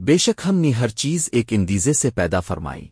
بے شک ہم نے ہر چیز ایک اندیزے سے پیدا فرمائی۔